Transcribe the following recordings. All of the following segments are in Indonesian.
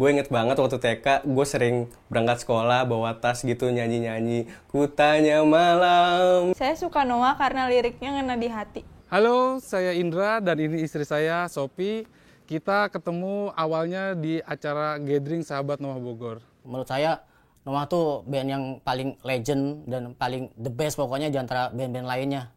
gue inget banget waktu TK gue sering berangkat sekolah bawa tas gitu nyanyi-nyanyi kutanya malam Saya suka Noah karena liriknya ngena di hati. Halo, saya Indra dan ini istri saya Sopi. Kita ketemu awalnya di acara Gathering Sahabat Noah Bogor. menurut saya Noah tuh band yang paling legend dan paling the best pokoknya di antara band-band lainnya.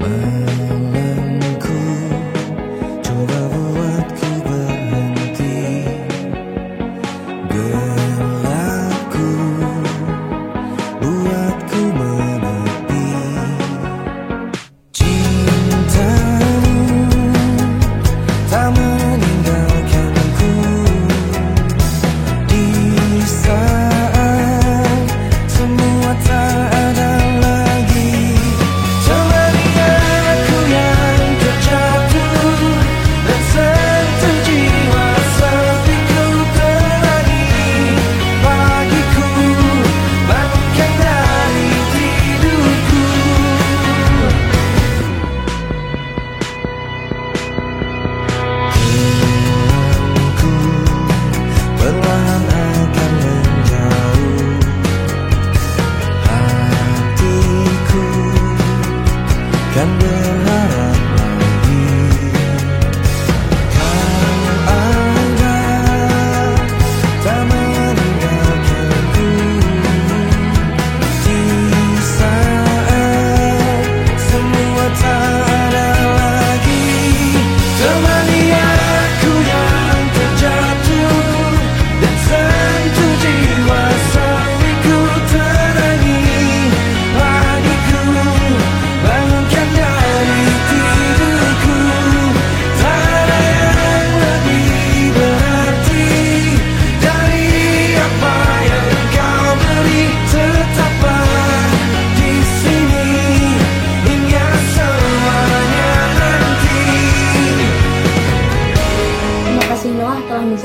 My 两个人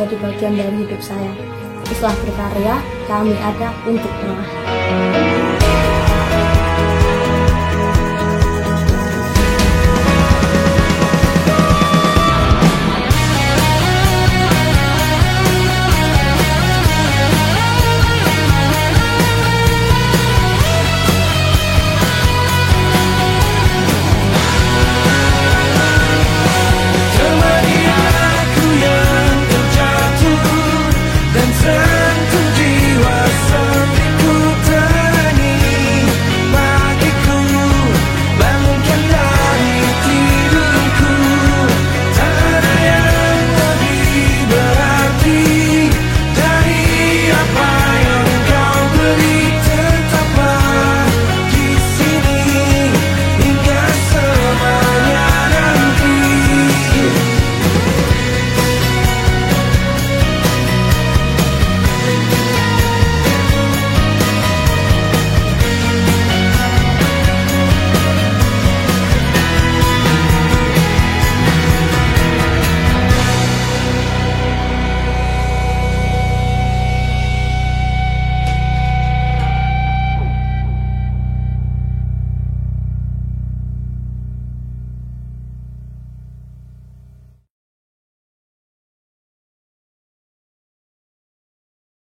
menjadi bagian dari hidup saya. Setelah berkarya, kami ada untuk Noah.